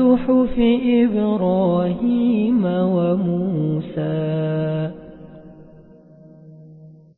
صحف إبراهيم وموسى.